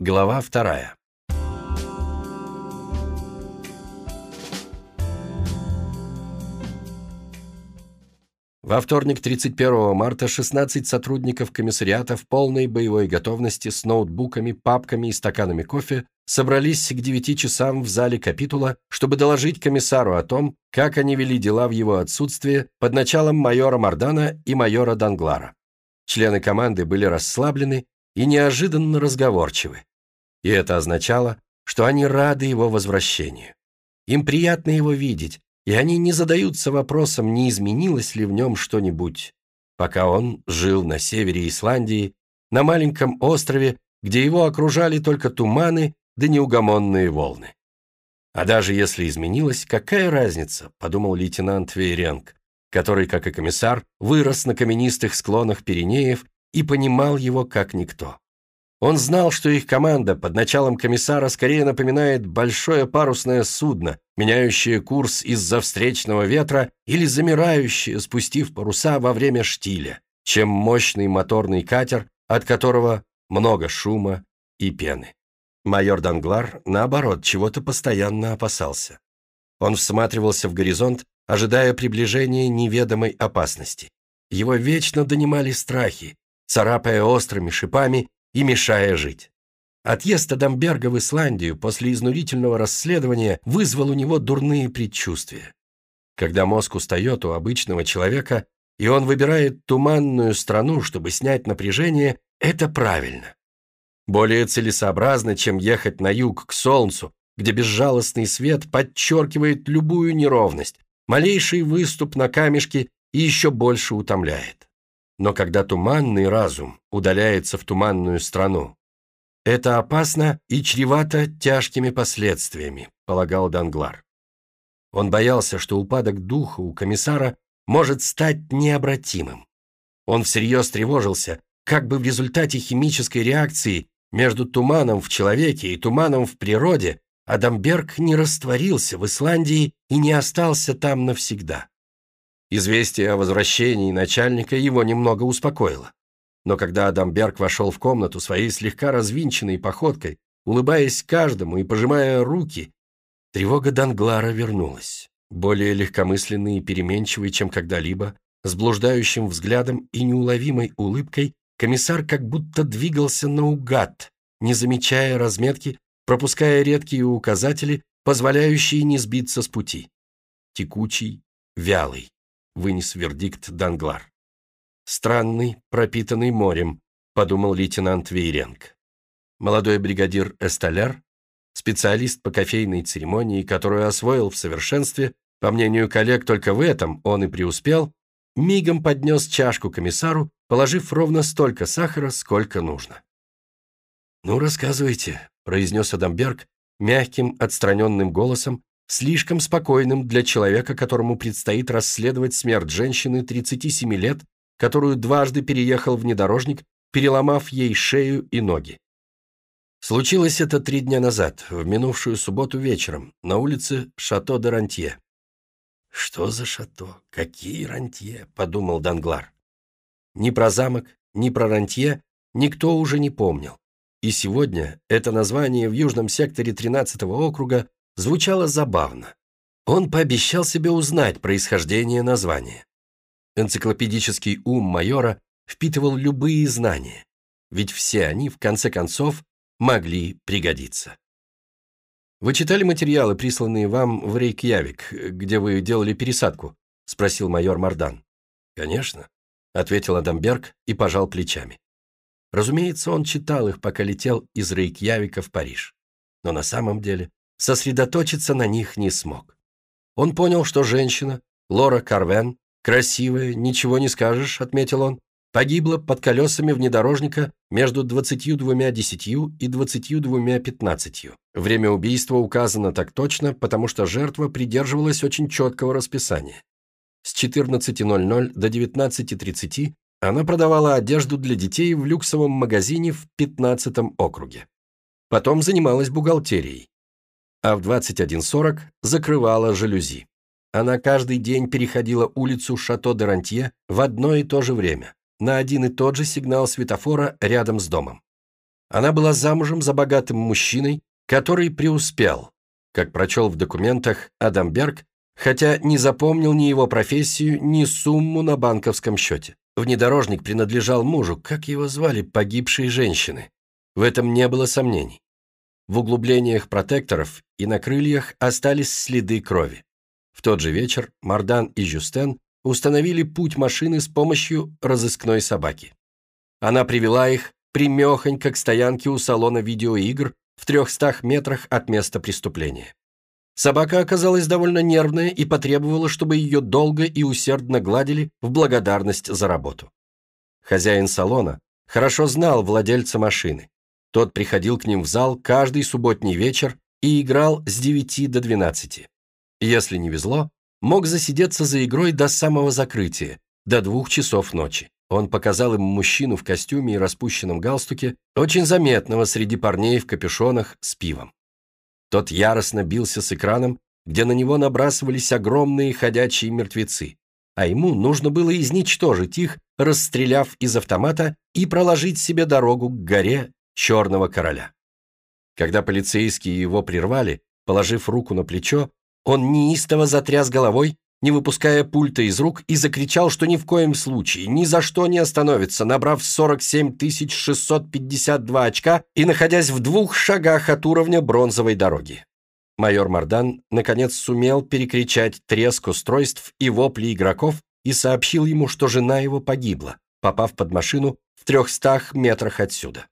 Глава вторая. Во вторник, 31 марта, 16 сотрудников комиссариата в полной боевой готовности с ноутбуками, папками и стаканами кофе собрались к 9 часам в зале капитула, чтобы доложить комиссару о том, как они вели дела в его отсутствие под началом майора Мардана и майора Данглара. Члены команды были расслаблены и неожиданно разговорчивы. И это означало, что они рады его возвращению. Им приятно его видеть, и они не задаются вопросом, не изменилось ли в нем что-нибудь, пока он жил на севере Исландии, на маленьком острове, где его окружали только туманы да неугомонные волны. А даже если изменилось, какая разница, подумал лейтенант Вейренг, который, как и комиссар, вырос на каменистых склонах Пиренеев и понимал его как никто. Он знал, что их команда под началом комиссара скорее напоминает большое парусное судно, меняющее курс из-за встречного ветра или замирающее, спустив паруса во время штиля, чем мощный моторный катер, от которого много шума и пены. Майор Данглар, наоборот, чего-то постоянно опасался. Он всматривался в горизонт, ожидая приближения неведомой опасности. Его вечно донимали страхи, царапая острыми шипами и мешая жить. Отъезд Адамберга в Исландию после изнурительного расследования вызвал у него дурные предчувствия. Когда мозг устает у обычного человека, и он выбирает туманную страну, чтобы снять напряжение, это правильно. Более целесообразно, чем ехать на юг к солнцу, где безжалостный свет подчеркивает любую неровность, малейший выступ на камешке и еще больше утомляет. Но когда туманный разум удаляется в туманную страну, это опасно и чревато тяжкими последствиями, полагал Данглар. Он боялся, что упадок духа у комиссара может стать необратимым. Он всерьез тревожился, как бы в результате химической реакции между туманом в человеке и туманом в природе Адамберг не растворился в Исландии и не остался там навсегда. Известие о возвращении начальника его немного успокоило. Но когда Адамберг вошел в комнату своей слегка развинченной походкой, улыбаясь каждому и пожимая руки, тревога Данглара вернулась. Более легкомысленный и переменчивый, чем когда-либо, с блуждающим взглядом и неуловимой улыбкой, комиссар как будто двигался наугад, не замечая разметки, пропуская редкие указатели, позволяющие не сбиться с пути. Текучий, вялый вынес вердикт Данглар. «Странный, пропитанный морем», — подумал лейтенант Вейренг. Молодой бригадир Эсталяр, специалист по кофейной церемонии, которую освоил в совершенстве, по мнению коллег, только в этом он и преуспел, мигом поднес чашку комиссару, положив ровно столько сахара, сколько нужно. «Ну, рассказывайте», — произнес Адамберг мягким, отстраненным голосом, слишком спокойным для человека, которому предстоит расследовать смерть женщины 37 лет, которую дважды переехал внедорожник, переломав ей шею и ноги. Случилось это три дня назад, в минувшую субботу вечером, на улице Шато де Рантье. «Что за шато? Какие рантье?» – подумал Данглар. Ни про замок, ни про рантье никто уже не помнил. И сегодня это название в южном секторе 13-го округа звучало забавно. Он пообещал себе узнать происхождение названия. Энциклопедический ум майора впитывал любые знания, ведь все они, в конце концов, могли пригодиться. «Вы читали материалы, присланные вам в Рейкьявик, где вы делали пересадку?» – спросил майор Мардан. «Конечно», – ответил Адамберг и пожал плечами. Разумеется, он читал их, пока летел из Рейкьявика в Париж. Но на самом деле сосредоточиться на них не смог. Он понял, что женщина, Лора Карвен, красивая, ничего не скажешь, отметил он, погибла под колесами внедорожника между 22.10 и 22.15. Время убийства указано так точно, потому что жертва придерживалась очень четкого расписания. С 14.00 до 19.30 она продавала одежду для детей в люксовом магазине в 15 округе. Потом занималась бухгалтерией а в 21.40 закрывала жалюзи. Она каждый день переходила улицу Шато-де-Рантье в одно и то же время, на один и тот же сигнал светофора рядом с домом. Она была замужем за богатым мужчиной, который преуспел, как прочел в документах Адамберг, хотя не запомнил ни его профессию, ни сумму на банковском счете. Внедорожник принадлежал мужу, как его звали, погибшие женщины. В этом не было сомнений. В углублениях протекторов и на крыльях остались следы крови. В тот же вечер Мардан и Жюстен установили путь машины с помощью разыскной собаки. Она привела их примехонько к стоянке у салона видеоигр в трехстах метрах от места преступления. Собака оказалась довольно нервная и потребовала, чтобы ее долго и усердно гладили в благодарность за работу. Хозяин салона хорошо знал владельца машины. Тот приходил к ним в зал каждый субботний вечер и играл с 9 до 12. Если не везло, мог засидеться за игрой до самого закрытия, до двух часов ночи. Он показал им мужчину в костюме и распущенном галстуке, очень заметного среди парней в капюшонах с пивом. Тот яростно бился с экраном, где на него набрасывались огромные ходячие мертвецы, а ему нужно было изничтожить их, расстреляв из автомата и проложить себе дорогу к горе Черного Короля. Когда полицейские его прервали, положив руку на плечо, он неистово затряс головой, не выпуская пульта из рук, и закричал, что ни в коем случае, ни за что не остановится, набрав 47 652 очка и находясь в двух шагах от уровня бронзовой дороги. Майор Мардан, наконец, сумел перекричать треск устройств и вопли игроков и сообщил ему, что жена его погибла, попав под машину в трехстах метрах отсюда.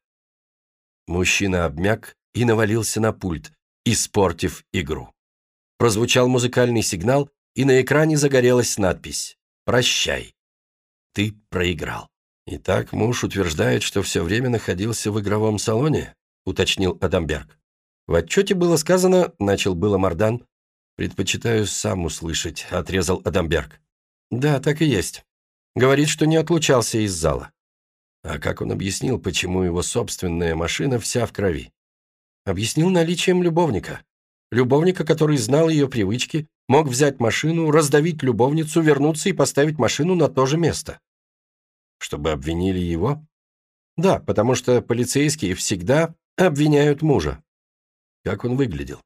Мужчина обмяк и навалился на пульт, испортив игру. Прозвучал музыкальный сигнал, и на экране загорелась надпись «Прощай». Ты проиграл. Итак, муж утверждает, что все время находился в игровом салоне, уточнил Адамберг. В отчете было сказано, начал было Мардан. Предпочитаю сам услышать, отрезал Адамберг. Да, так и есть. Говорит, что не отлучался из зала. А как он объяснил, почему его собственная машина вся в крови? Объяснил наличием любовника. Любовника, который знал ее привычки, мог взять машину, раздавить любовницу, вернуться и поставить машину на то же место. Чтобы обвинили его? Да, потому что полицейские всегда обвиняют мужа. Как он выглядел?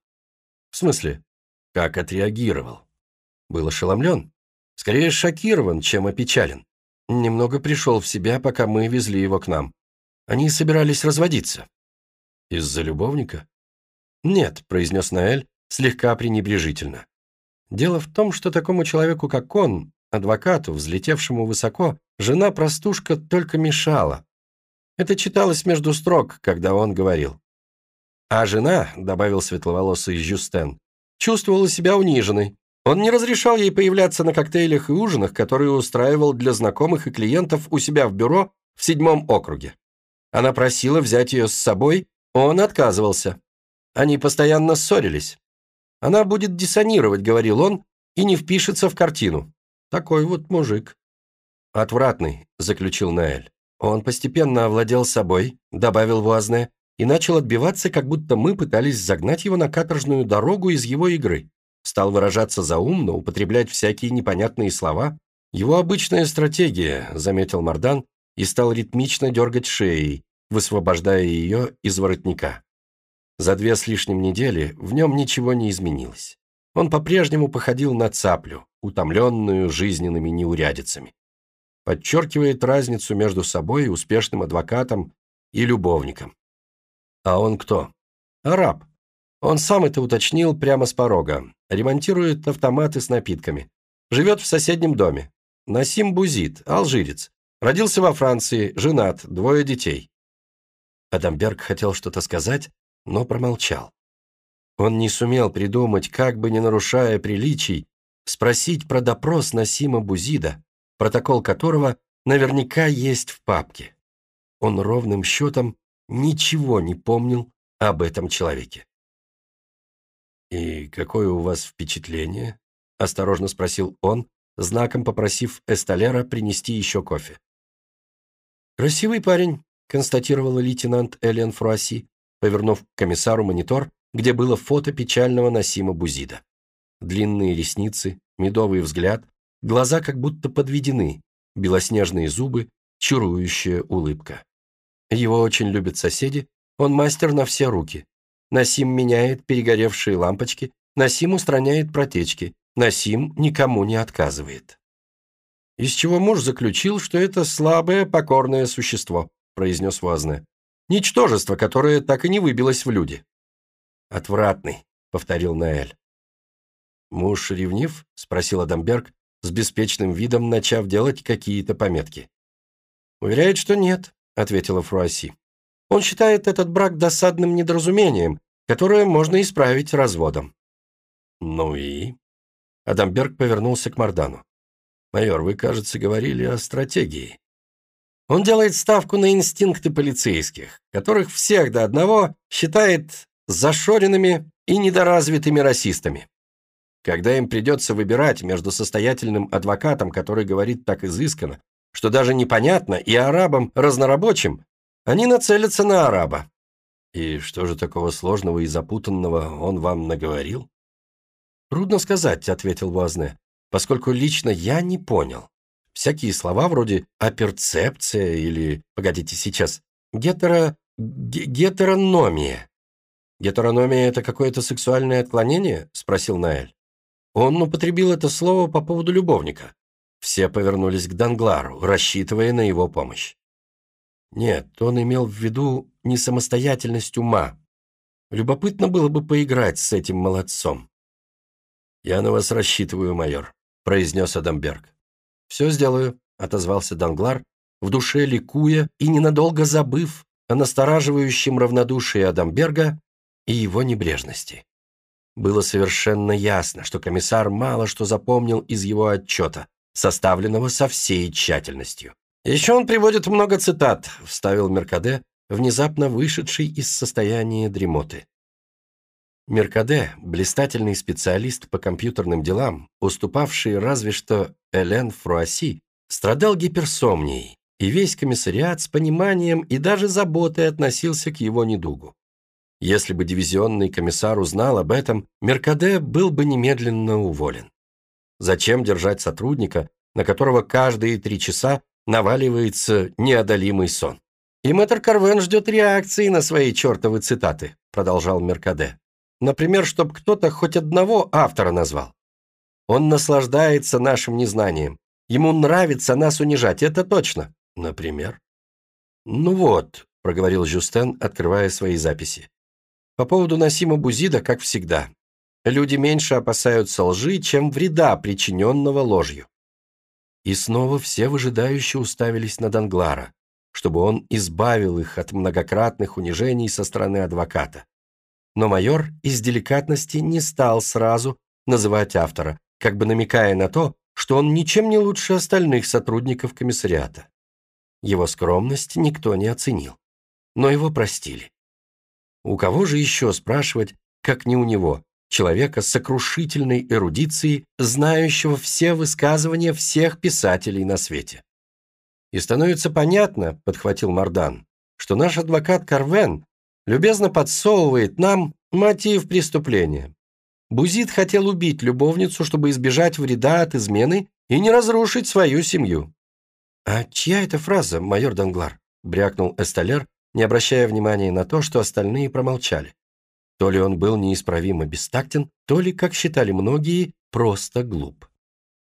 В смысле, как отреагировал? Был ошеломлен? Скорее шокирован, чем опечален. Немного пришел в себя, пока мы везли его к нам. Они собирались разводиться. Из-за любовника? Нет, произнес Наэль слегка пренебрежительно. Дело в том, что такому человеку, как он, адвокату, взлетевшему высоко, жена-простушка только мешала. Это читалось между строк, когда он говорил. А жена, добавил светловолосый Жюстен, чувствовала себя униженной. Он не разрешал ей появляться на коктейлях и ужинах, которые устраивал для знакомых и клиентов у себя в бюро в седьмом округе. Она просила взять ее с собой, он отказывался. Они постоянно ссорились. Она будет диссонировать, говорил он, и не впишется в картину. Такой вот мужик. Отвратный, заключил Наэль. Он постепенно овладел собой, добавил Вуазне, и начал отбиваться, как будто мы пытались загнать его на каторжную дорогу из его игры. Стал выражаться заумно, употреблять всякие непонятные слова. Его обычная стратегия, заметил Мардан, и стал ритмично дергать шеей, высвобождая ее из воротника. За две с лишним недели в нем ничего не изменилось. Он по-прежнему походил на цаплю, утомленную жизненными неурядицами. Подчеркивает разницу между собой, успешным адвокатом и любовником. А он кто? Араб. Он сам это уточнил прямо с порога. Ремонтирует автоматы с напитками. Живет в соседнем доме. Насим Бузит, алжирец. Родился во Франции, женат, двое детей. Адамберг хотел что-то сказать, но промолчал. Он не сумел придумать, как бы не нарушая приличий, спросить про допрос Насима Бузида, протокол которого наверняка есть в папке. Он ровным счетом ничего не помнил об этом человеке. «И какое у вас впечатление?» – осторожно спросил он, знаком попросив Эсталера принести еще кофе. «Красивый парень», – констатировала лейтенант Элен Фруасси повернув к комиссару монитор, где было фото печального Насима Бузида. Длинные ресницы, медовый взгляд, глаза как будто подведены, белоснежные зубы, чарующая улыбка. Его очень любят соседи, Он мастер на все руки. Насим меняет перегоревшие лампочки, Насим устраняет протечки, Насим никому не отказывает. Из чего муж заключил, что это слабое, покорное существо, произнес Вазне. Ничтожество, которое так и не выбилось в люди. Отвратный, повторил Наэль. Муж ревнив? спросил Адамберг, с беспечным видом начав делать какие-то пометки. «Уверяет, что нет», — ответила Фруасси. «Он считает этот брак досадным недоразумением, которое можно исправить разводом». «Ну и?» Адамберг повернулся к Мардану. «Майор, вы, кажется, говорили о стратегии». Он делает ставку на инстинкты полицейских, которых всех до одного считает зашоренными и недоразвитыми расистами. Когда им придется выбирать между состоятельным адвокатом, который говорит так изысканно, что даже непонятно, и арабом разнорабочим, они нацелятся на араба. И что же такого сложного и запутанного он вам наговорил? Трудно сказать, ответил Вазне, поскольку лично я не понял. Всякие слова вроде «аперцепция» или, погодите сейчас, «гетеро... гетерономия». «Гетерономия – это какое-то сексуальное отклонение?» – спросил Наэль. Он употребил это слово по поводу любовника. Все повернулись к Данглару, рассчитывая на его помощь. Нет, он имел в виду не самостоятельность ума. Любопытно было бы поиграть с этим молодцом. «Я на вас рассчитываю, майор», — произнес Адамберг. «Все сделаю», — отозвался Данглар, в душе ликуя и ненадолго забыв о настораживающем равнодушии Адамберга и его небрежности. Было совершенно ясно, что комиссар мало что запомнил из его отчета, составленного со всей тщательностью. «Еще он приводит много цитат», — вставил Меркаде, внезапно вышедший из состояния дремоты. Меркаде, блистательный специалист по компьютерным делам, уступавший разве что Элен Фруасси, страдал гиперсомнией, и весь комиссариат с пониманием и даже заботой относился к его недугу. Если бы дивизионный комиссар узнал об этом, Меркаде был бы немедленно уволен. Зачем держать сотрудника, на которого каждые три часа наваливается неодолимый сон? «И мэтр Карвен ждет реакции на свои чертовы цитаты», продолжал Меркаде. «Например, чтобы кто-то хоть одного автора назвал. Он наслаждается нашим незнанием. Ему нравится нас унижать, это точно. Например?» «Ну вот», — проговорил Жюстен, открывая свои записи. По поводу Насима Бузида, как всегда. Люди меньше опасаются лжи, чем вреда, причиненного ложью. И снова все выжидающие уставились на Данглара, чтобы он избавил их от многократных унижений со стороны адвоката. Но майор из деликатности не стал сразу называть автора, как бы намекая на то, что он ничем не лучше остальных сотрудников комиссариата. Его скромность никто не оценил, но его простили. У кого же еще спрашивать, как не у него, человека с сокрушительной эрудицией, знающего все высказывания всех писателей на свете? И становится понятно, подхватил Мардан, что наш адвокат Карвен любезно подсовывает нам мотив преступления. Бузит хотел убить любовницу, чтобы избежать вреда от измены и не разрушить свою семью. «А чья это фраза, майор Данглар?» – брякнул Эсталер, не обращая внимания на то, что остальные промолчали. То ли он был неисправимо бестактен, то ли, как считали многие, просто глуп.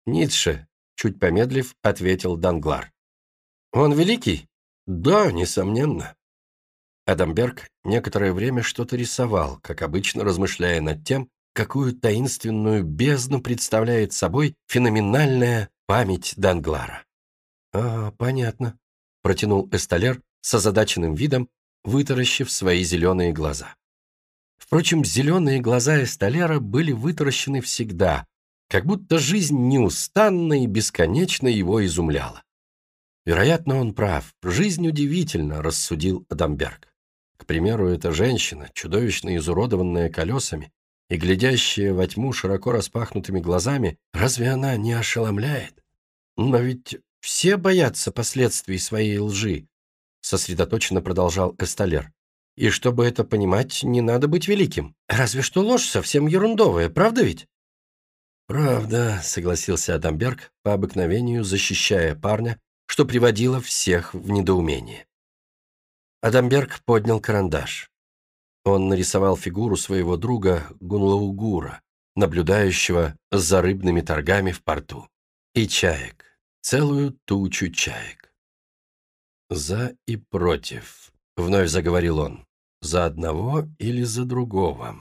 «Ницше», — чуть помедлив, ответил Данглар. «Он великий?» «Да, несомненно». Адамберг некоторое время что-то рисовал, как обычно размышляя над тем, какую таинственную бездну представляет собой феноменальная память Данглара. «А, понятно», — протянул Эсталер, с озадаченным видом, вытаращив свои зеленые глаза. Впрочем, зеленые глаза Эсталера были вытаращены всегда, как будто жизнь неустанно и бесконечно его изумляла. Вероятно, он прав. Жизнь удивительно, рассудил Адамберг. К примеру, эта женщина, чудовищно изуродованная колесами и глядящая во тьму широко распахнутыми глазами, разве она не ошеломляет? Но ведь все боятся последствий своей лжи, сосредоточенно продолжал Эсталер. И чтобы это понимать, не надо быть великим. Разве что ложь совсем ерундовая, правда ведь? «Правда», — согласился Адамберг, по обыкновению защищая парня, что приводило всех в недоумение. Адамберг поднял карандаш. Он нарисовал фигуру своего друга Гунлаугура, наблюдающего за рыбными торгами в порту. И чаек. Целую тучу чаек. «За и против», — вновь заговорил он. «За одного или за другого?»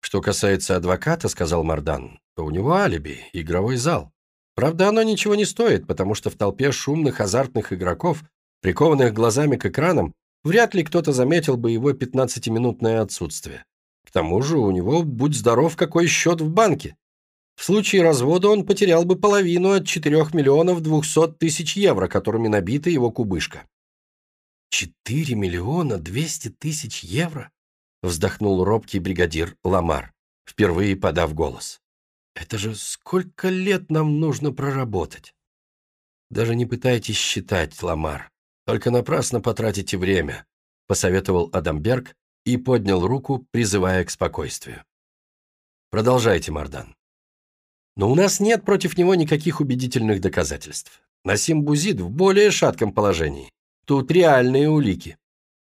«Что касается адвоката, — сказал Мардан, — то у него алиби, игровой зал. Правда, оно ничего не стоит, потому что в толпе шумных азартных игроков, прикованных глазами к экранам, вряд ли кто-то заметил бы его 15-минутное отсутствие. К тому же у него, будь здоров, какой счет в банке. В случае развода он потерял бы половину от 4 миллионов 200 тысяч евро, которыми набита его кубышка. 4 миллиона 200 тысяч евро? Вздохнул робкий бригадир Ламар, впервые подав голос. Это же сколько лет нам нужно проработать? Даже не пытайтесь считать, Ламар. Только напрасно потратите время, посоветовал Адамберг и поднял руку, призывая к спокойствию. Продолжайте, Мардан. Но у нас нет против него никаких убедительных доказательств. Насим Бузид в более шатком положении. Тут реальные улики.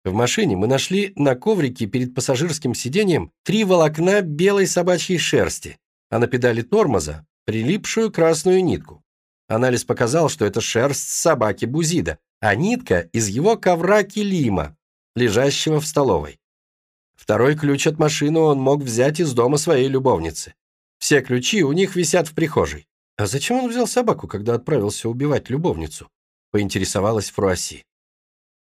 В машине мы нашли на коврике перед пассажирским сиденьем три волокна белой собачьей шерсти, а на педали тормоза прилипшую красную нитку. Анализ показал, что это шерсть собаки Бузида, а нитка из его ковра килима, лежащего в столовой. Второй ключ от машины он мог взять из дома своей любовницы. Все ключи у них висят в прихожей. А зачем он взял собаку, когда отправился убивать любовницу? Поинтересовалась Фруасси.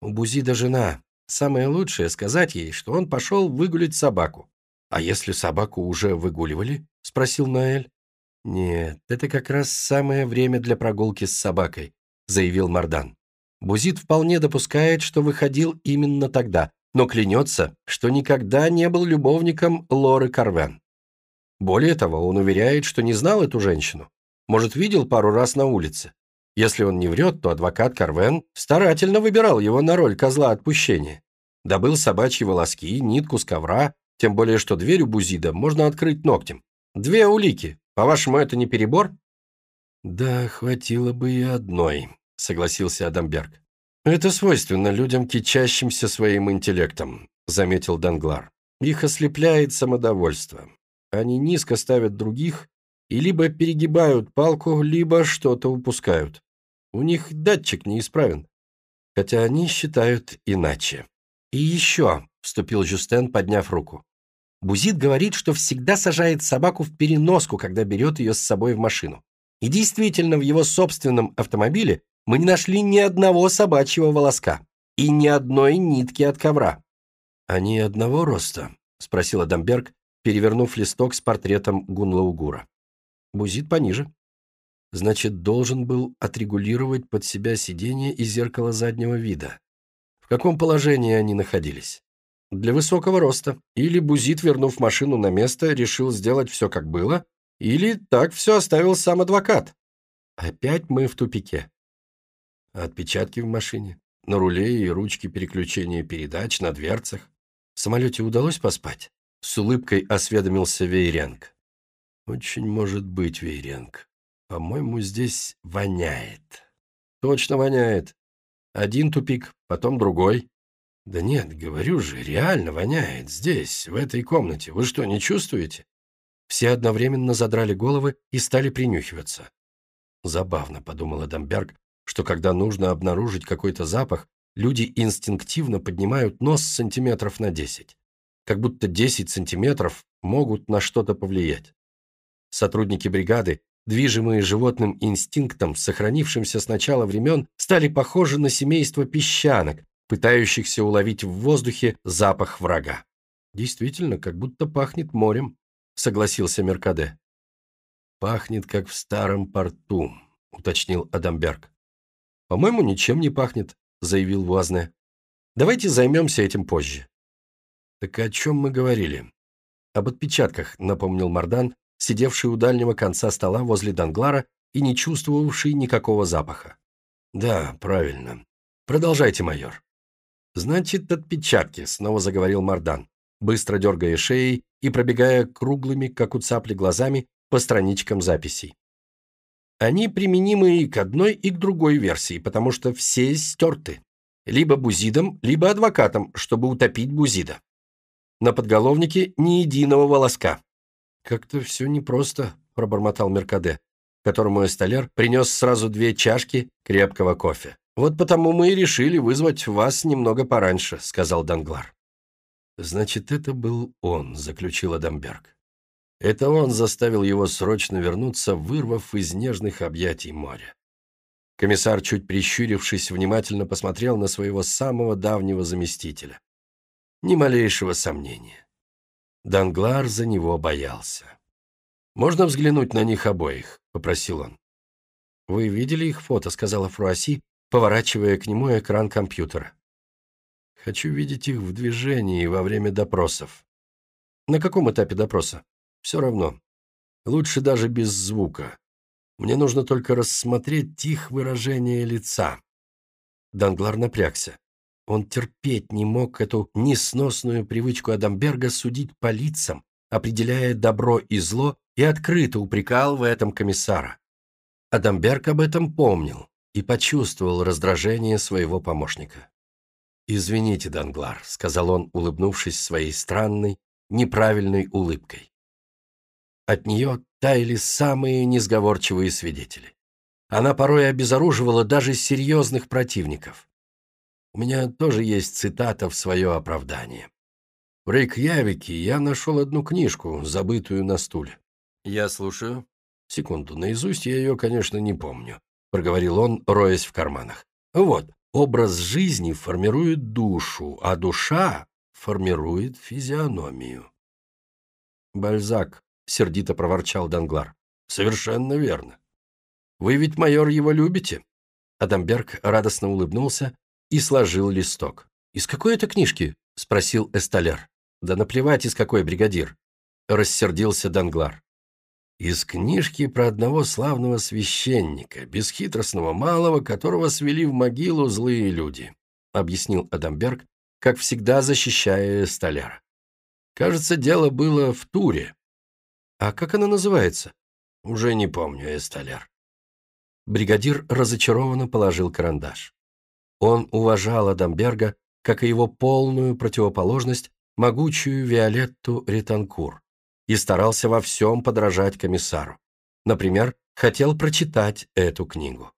У Бузида жена. Самое лучшее сказать ей, что он пошел выгулить собаку. А если собаку уже выгуливали? — спросил Ноэль. «Нет, это как раз самое время для прогулки с собакой», — заявил Мардан. Бузит вполне допускает, что выходил именно тогда, но клянется, что никогда не был любовником Лоры Карвен. Более того, он уверяет, что не знал эту женщину. Может, видел пару раз на улице. Если он не врет, то адвокат Карвен старательно выбирал его на роль козла отпущения. Добыл собачьи волоски, нитку с ковра, тем более, что дверь у Бузида можно открыть ногтем. Две улики. По-вашему, это не перебор? Да, хватило бы и одной, согласился Адамберг. Это свойственно людям, кичащимся своим интеллектом, заметил Данглар. Их ослепляет самодовольство. Они низко ставят других и либо перегибают палку, либо что-то упускают. У них датчик неисправен. Хотя они считают иначе. И еще, вступил Жюстен, подняв руку. Бузит говорит, что всегда сажает собаку в переноску, когда берет ее с собой в машину. И действительно, в его собственном автомобиле мы не нашли ни одного собачьего волоска и ни одной нитки от ковра. «Они одного роста?» – спросил Адамберг, перевернув листок с портретом Гунлаугура. Бузит пониже. Значит, должен был отрегулировать под себя сиденье и зеркало заднего вида. В каком положении они находились? для высокого роста. Или Бузит, вернув машину на место, решил сделать все как было, или так все оставил сам адвокат. Опять мы в тупике. Отпечатки в машине, на руле и ручки переключения передач, на дверцах. В самолете удалось поспать? С улыбкой осведомился Вейренг. Очень может быть, Вейренг. По-моему, здесь воняет. Точно воняет. Один тупик, потом другой. «Да нет, говорю же, реально воняет. Здесь, в этой комнате. Вы что, не чувствуете?» Все одновременно задрали головы и стали принюхиваться. Забавно, подумал Адамберг, что когда нужно обнаружить какой-то запах, люди инстинктивно поднимают нос сантиметров на 10. Как будто 10 сантиметров могут на что-то повлиять. Сотрудники бригады, движимые животным инстинктом, сохранившимся с начала времен, стали похожи на семейство песчанок, пытающихся уловить в воздухе запах врага. «Действительно, как будто пахнет морем», — согласился Меркаде. «Пахнет, как в старом порту», — уточнил Адамберг. «По-моему, ничем не пахнет», — заявил Вуазне. «Давайте займемся этим позже». «Так о чем мы говорили?» «Об отпечатках», — напомнил Мардан, сидевший у дальнего конца стола возле Данглара и не чувствовавший никакого запаха. «Да, правильно. Продолжайте, майор». «Значит, отпечатки», — снова заговорил Мардан, быстро дергая шеей и пробегая круглыми, как у цапли, глазами по страничкам записей. Они применимы и к одной, и к другой версии, потому что все стерты. либо бузидом, либо адвокатом, чтобы утопить бузида. На подголовнике ни единого волоска. «Как-то все непросто», — пробормотал Меркаде, которому Эсталер принес сразу две чашки крепкого кофе. «Вот потому мы и решили вызвать вас немного пораньше», — сказал Данглар. «Значит, это был он», — заключил Адамберг. Это он заставил его срочно вернуться, вырвав из нежных объятий моря. Комиссар, чуть прищурившись, внимательно посмотрел на своего самого давнего заместителя. Ни малейшего сомнения. Данглар за него боялся. «Можно взглянуть на них обоих?» — попросил он. «Вы видели их фото?» — сказала Фруаси, поворачивая к нему экран компьютера. «Хочу видеть их в движении во время допросов». «На каком этапе допроса?» «Все равно. Лучше даже без звука. Мне нужно только рассмотреть их выражение лица». Данглар напрягся. Он терпеть не мог эту несносную привычку Адамберга судить по лицам, определяя добро и зло, и открыто упрекал в этом комиссара. Адамберг об этом помнил и почувствовал раздражение своего помощника. «Извините, Данглар», — сказал он, улыбнувшись своей странной, неправильной улыбкой. От нее таяли самые несговорчивые свидетели. Она порой обезоруживала даже серьезных противников. У меня тоже есть цитата в свое оправдание. В Рейкьявике я нашел одну книжку, забытую на стуле. Я слушаю. Секунду, наизусть я ее, конечно, не помню, проговорил он, роясь в карманах. Вот, образ жизни формирует душу, а душа формирует физиономию. Бальзак, сердито проворчал Данглар. Совершенно верно. Вы ведь, майор, его любите? Адамберг радостно улыбнулся и сложил листок. «Из какой это книжки?» – спросил Эсталер. «Да наплевать, из какой, бригадир!» – рассердился Данглар. «Из книжки про одного славного священника, бесхитростного малого, которого свели в могилу злые люди», – объяснил Адамберг, как всегда защищая Эсталера. «Кажется, дело было в туре». «А как она называется?» «Уже не помню, Эсталер». Бригадир разочарованно положил карандаш. Он уважал Адамберга, как и его полную противоположность, могучую Виолетту Ританкур, и старался во всем подражать комиссару. Например, хотел прочитать эту книгу.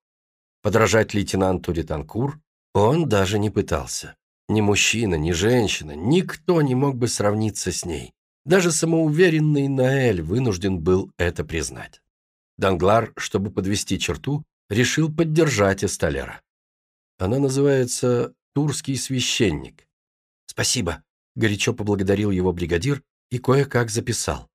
Подражать лейтенанту Ританкур он даже не пытался. Ни мужчина, ни женщина, никто не мог бы сравниться с ней. Даже самоуверенный Наэль вынужден был это признать. Данглар, чтобы подвести черту, решил поддержать Эсталера. Она называется «Турский священник». «Спасибо», — горячо поблагодарил его бригадир и кое-как записал.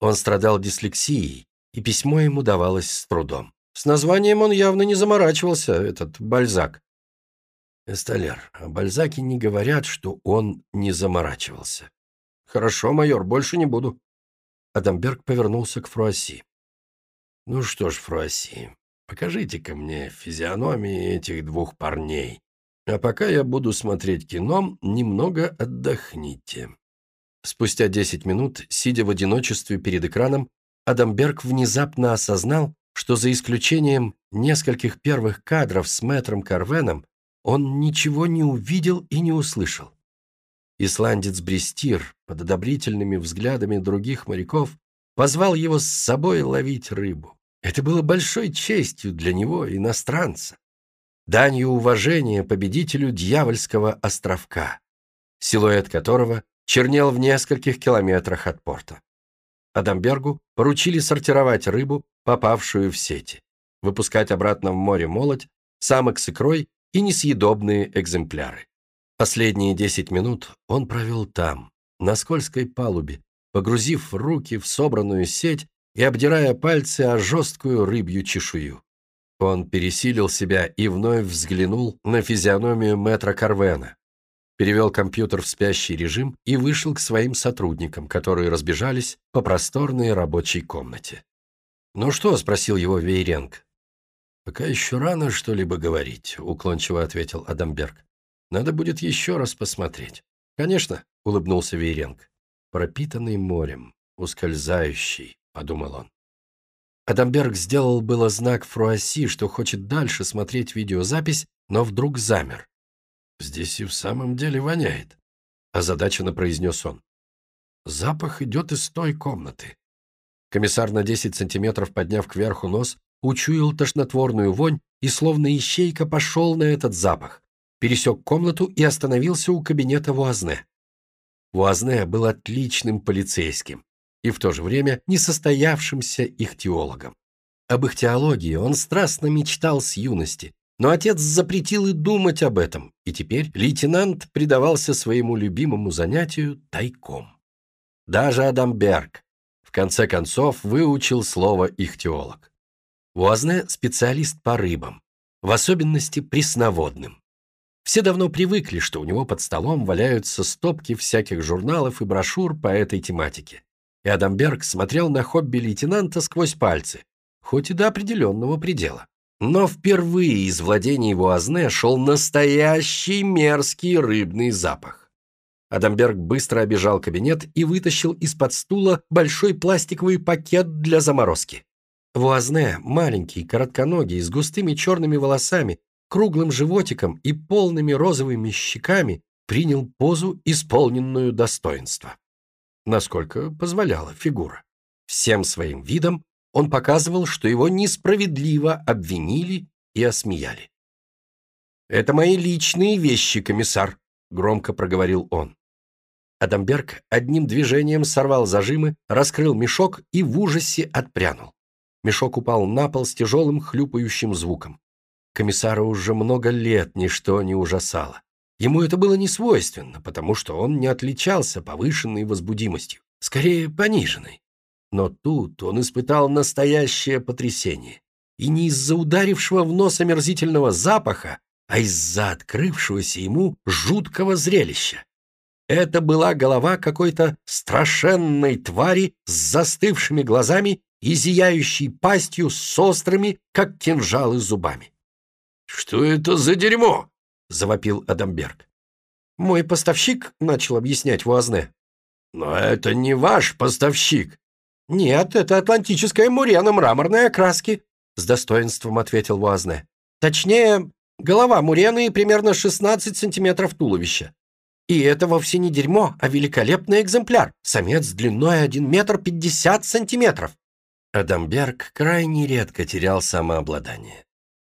Он страдал дислексией, и письмо ему давалось с трудом. С названием он явно не заморачивался, этот Бальзак. Эсталер, о Бальзаке не говорят, что он не заморачивался. Хорошо, майор, больше не буду. Адамберг повернулся к Фруасси. Ну что ж, Фруасси, Покажите-ка мне физиономии этих двух парней. А пока я буду смотреть кино, немного отдохните». Спустя десять минут, сидя в одиночестве перед экраном, Адамберг внезапно осознал, что за исключением нескольких первых кадров с мэтром Карвеном он ничего не увидел и не услышал. Исландец Брестир под одобрительными взглядами других моряков позвал его с собой ловить рыбу. Это было большой честью для него, иностранца, данью уважения победителю дьявольского островка, силуэт которого чернел в нескольких километрах от порта. Адамбергу поручили сортировать рыбу, попавшую в сети, выпускать обратно в море молоть, самок с икрой и несъедобные экземпляры. Последние десять минут он провел там, на скользкой палубе, погрузив руки в собранную сеть и обдирая пальцы о жесткую рыбью чешую. Он пересилил себя и вновь взглянул на физиономию мэтра Карвена, перевел компьютер в спящий режим и вышел к своим сотрудникам, которые разбежались по просторной рабочей комнате. «Ну что?» – спросил его Вейренг. «Пока еще рано что-либо говорить», – уклончиво ответил Адамберг. «Надо будет еще раз посмотреть». «Конечно», – улыбнулся Вейренг. «Пропитанный морем, ускользающий, — подумал он. Адамберг сделал было знак Фруасси, что хочет дальше смотреть видеозапись, но вдруг замер. «Здесь и в самом деле воняет», — озадаченно произнес он. «Запах идет из той комнаты». Комиссар на 10 сантиметров, подняв кверху нос, учуял тошнотворную вонь и словно ищейка пошел на этот запах, пересек комнату и остановился у кабинета Вуазне. Вуазне был отличным полицейским и в то же время несостоявшимся их теологом. Об их теологии он страстно мечтал с юности, но отец запретил и думать об этом, и теперь лейтенант предавался своему любимому занятию тайком. Даже Адамберг, в конце концов, выучил слово их теолог. Вуазне – специалист по рыбам, в особенности пресноводным. Все давно привыкли, что у него под столом валяются стопки всяких журналов и брошюр по этой тематике. И Адамберг смотрел на хобби лейтенанта сквозь пальцы, хоть и до определенного предела. Но впервые из владений Вуазне шел настоящий мерзкий рыбный запах. Адамберг быстро обежал кабинет и вытащил из-под стула большой пластиковый пакет для заморозки. Вуазне, маленький, коротконогий, с густыми черными волосами, круглым животиком и полными розовыми щеками, принял позу, исполненную достоинства. Насколько позволяла фигура. Всем своим видом он показывал, что его несправедливо обвинили и осмеяли. «Это мои личные вещи, комиссар», — громко проговорил он. Адамберг одним движением сорвал зажимы, раскрыл мешок и в ужасе отпрянул. Мешок упал на пол с тяжелым хлюпающим звуком. Комиссара уже много лет ничто не ужасало. Ему это было не свойственно, потому что он не отличался повышенной возбудимостью, скорее пониженной. Но тут он испытал настоящее потрясение. И не из-за ударившего в нос омерзительного запаха, а из-за открывшегося ему жуткого зрелища. Это была голова какой-то страшенной твари с застывшими глазами и зияющей пастью с острыми, как кинжалы, зубами. «Что это за дерьмо?» — завопил Адамберг. «Мой поставщик», — начал объяснять Вуазне. «Но это не ваш поставщик». «Нет, это атлантическая мурена мраморной окраски», — с достоинством ответил Вуазне. «Точнее, голова мурены примерно 16 сантиметров туловища. И это вовсе не дерьмо, а великолепный экземпляр, самец длиной 1 метр 50 сантиметров. Адамберг крайне редко терял самообладание.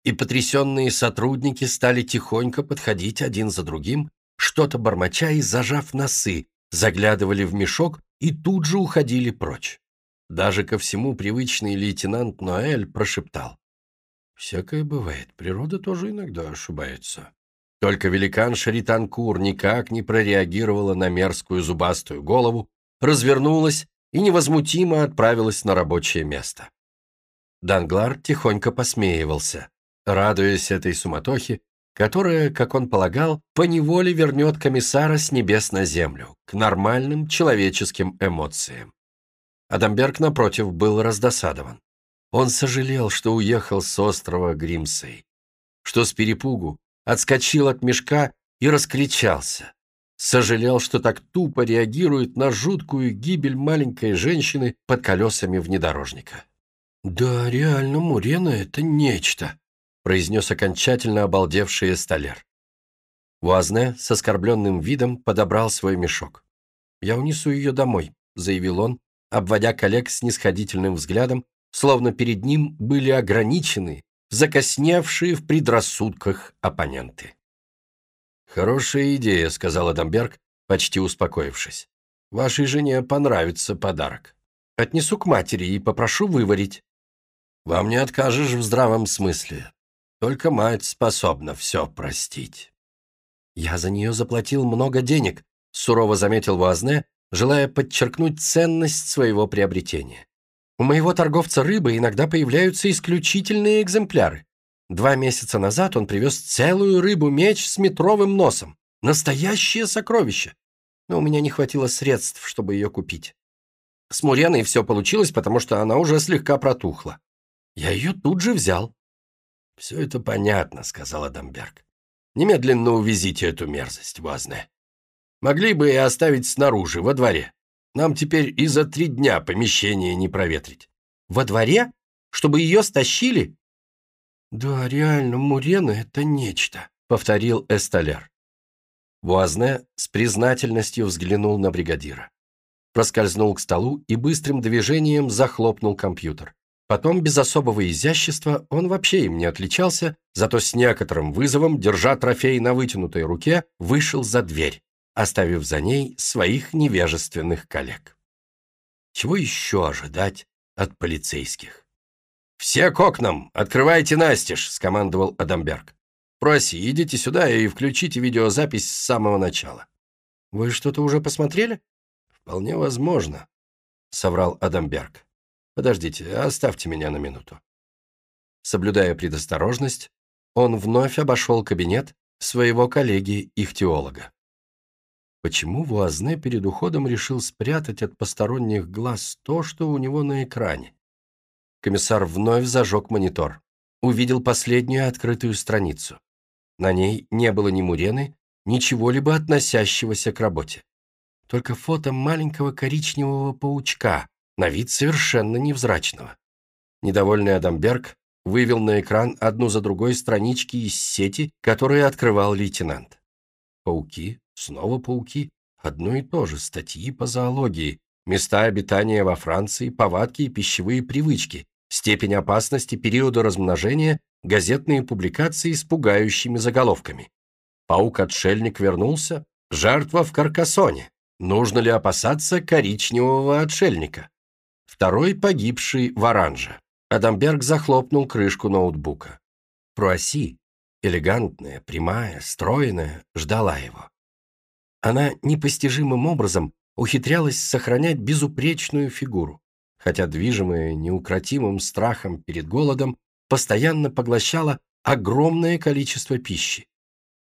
И потрясенные сотрудники стали тихонько подходить один за другим, что-то бормоча и зажав носы, заглядывали в мешок и тут же уходили прочь. Даже ко всему привычный лейтенант Ноэль прошептал. «Всякое бывает, природа тоже иногда ошибается». Только великан Шаританкур никак не прореагировала на мерзкую зубастую голову, развернулась и невозмутимо отправилась на рабочее место. Данглар тихонько посмеивался, радуясь этой суматохе, которая, как он полагал, поневоле вернет комиссара с небес на землю, к нормальным человеческим эмоциям. Адамберг, напротив, был раздосадован. Он сожалел, что уехал с острова Гримсей, что с перепугу отскочил от мешка и раскричался. Сожалел, что так тупо реагирует на жуткую гибель маленькой женщины под колесами внедорожника. «Да, реально, Мурена — это нечто», — произнес окончательно обалдевший столяр. Вуазне с оскорбленным видом подобрал свой мешок. «Я унесу ее домой», — заявил он, обводя коллег с нисходительным взглядом, словно перед ним были ограничены, закосневшие в предрассудках оппоненты. «Хорошая идея», — сказал Адамберг, почти успокоившись. «Вашей жене понравится подарок. Отнесу к матери и попрошу выварить». «Вам не откажешь в здравом смысле. Только мать способна все простить». «Я за нее заплатил много денег», — сурово заметил Вуазне, желая подчеркнуть ценность своего приобретения. «У моего торговца рыбы иногда появляются исключительные экземпляры. Два месяца назад он привез целую рыбу-меч с метровым носом. Настоящее сокровище. Но у меня не хватило средств, чтобы ее купить. С Муреной все получилось, потому что она уже слегка протухла. Я ее тут же взял. «Все это понятно», — сказал Адамберг. «Немедленно увезите эту мерзость, Вазне. Могли бы и оставить снаружи, во дворе. Нам теперь и за три дня помещение не проветрить». «Во дворе? Чтобы ее стащили?» «Да, реально, Мурена — это нечто», — повторил Эсталер. Вуазне с признательностью взглянул на бригадира. Проскользнул к столу и быстрым движением захлопнул компьютер. Потом, без особого изящества, он вообще им не отличался, зато с некоторым вызовом, держа трофей на вытянутой руке, вышел за дверь, оставив за ней своих невежественных коллег. Чего еще ожидать от полицейских? «Все к окнам! Открывайте настежь!» – скомандовал Адамберг. «Проси, идите сюда и включите видеозапись с самого начала». «Вы что-то уже посмотрели?» «Вполне возможно», — соврал Адамберг. Подождите, оставьте меня на минуту». Соблюдая предосторожность, он вновь обошел кабинет своего коллеги-ихтиолога. Почему Вуазне перед уходом решил спрятать от посторонних глаз то, что у него на экране? Комиссар вновь зажег монитор. Увидел последнюю открытую страницу. На ней не было ни мурены, ничего-либо относящегося к работе. Только фото маленького коричневого паучка, на вид совершенно невзрачного. Недовольный Адамберг вывел на экран одну за другой странички из сети, которые открывал лейтенант. Пауки, снова пауки, одно и то же, статьи по зоологии, места обитания во Франции, повадки и пищевые привычки, степень опасности периода размножения, газетные публикации с пугающими заголовками. Паук-отшельник вернулся, жертва в Каркасоне. Нужно ли опасаться коричневого отшельника? Второй погибший в оранже. Адамберг захлопнул крышку ноутбука. Пруасси, элегантная, прямая, стройная, ждала его. Она непостижимым образом ухитрялась сохранять безупречную фигуру, хотя движимая неукротимым страхом перед голодом постоянно поглощала огромное количество пищи,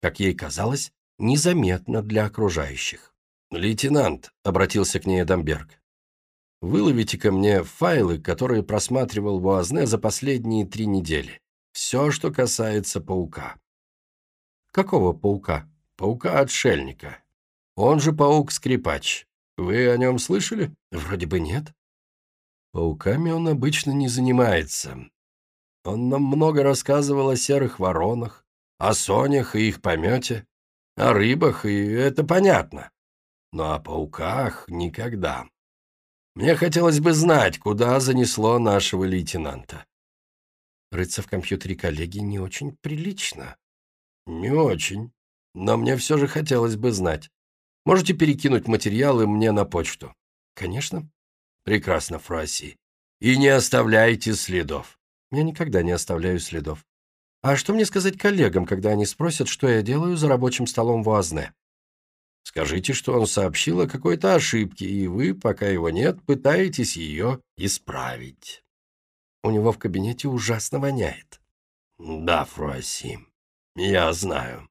как ей казалось, незаметно для окружающих. «Лейтенант», — обратился к ней Адамберг, Выловите ко мне файлы, которые просматривал Вуазне за последние три недели. Все, что касается паука. Какого паука? Паука-отшельника. Он же паук-скрипач. Вы о нем слышали? Вроде бы нет. Пауками он обычно не занимается. Он нам много рассказывал о серых воронах, о сонях и их помете, о рыбах, и это понятно. Но о пауках никогда. Мне хотелось бы знать, куда занесло нашего лейтенанта. Рыться в компьютере коллеги не очень прилично. Не очень. Но мне все же хотелось бы знать. Можете перекинуть материалы мне на почту? Конечно. Прекрасно, Фруасси. И не оставляйте следов. Я никогда не оставляю следов. А что мне сказать коллегам, когда они спросят, что я делаю за рабочим столом в Уазне? Скажите, что он сообщил о какой-то ошибке, и вы, пока его нет, пытаетесь ее исправить. У него в кабинете ужасно воняет. Да, Фруасси, я знаю.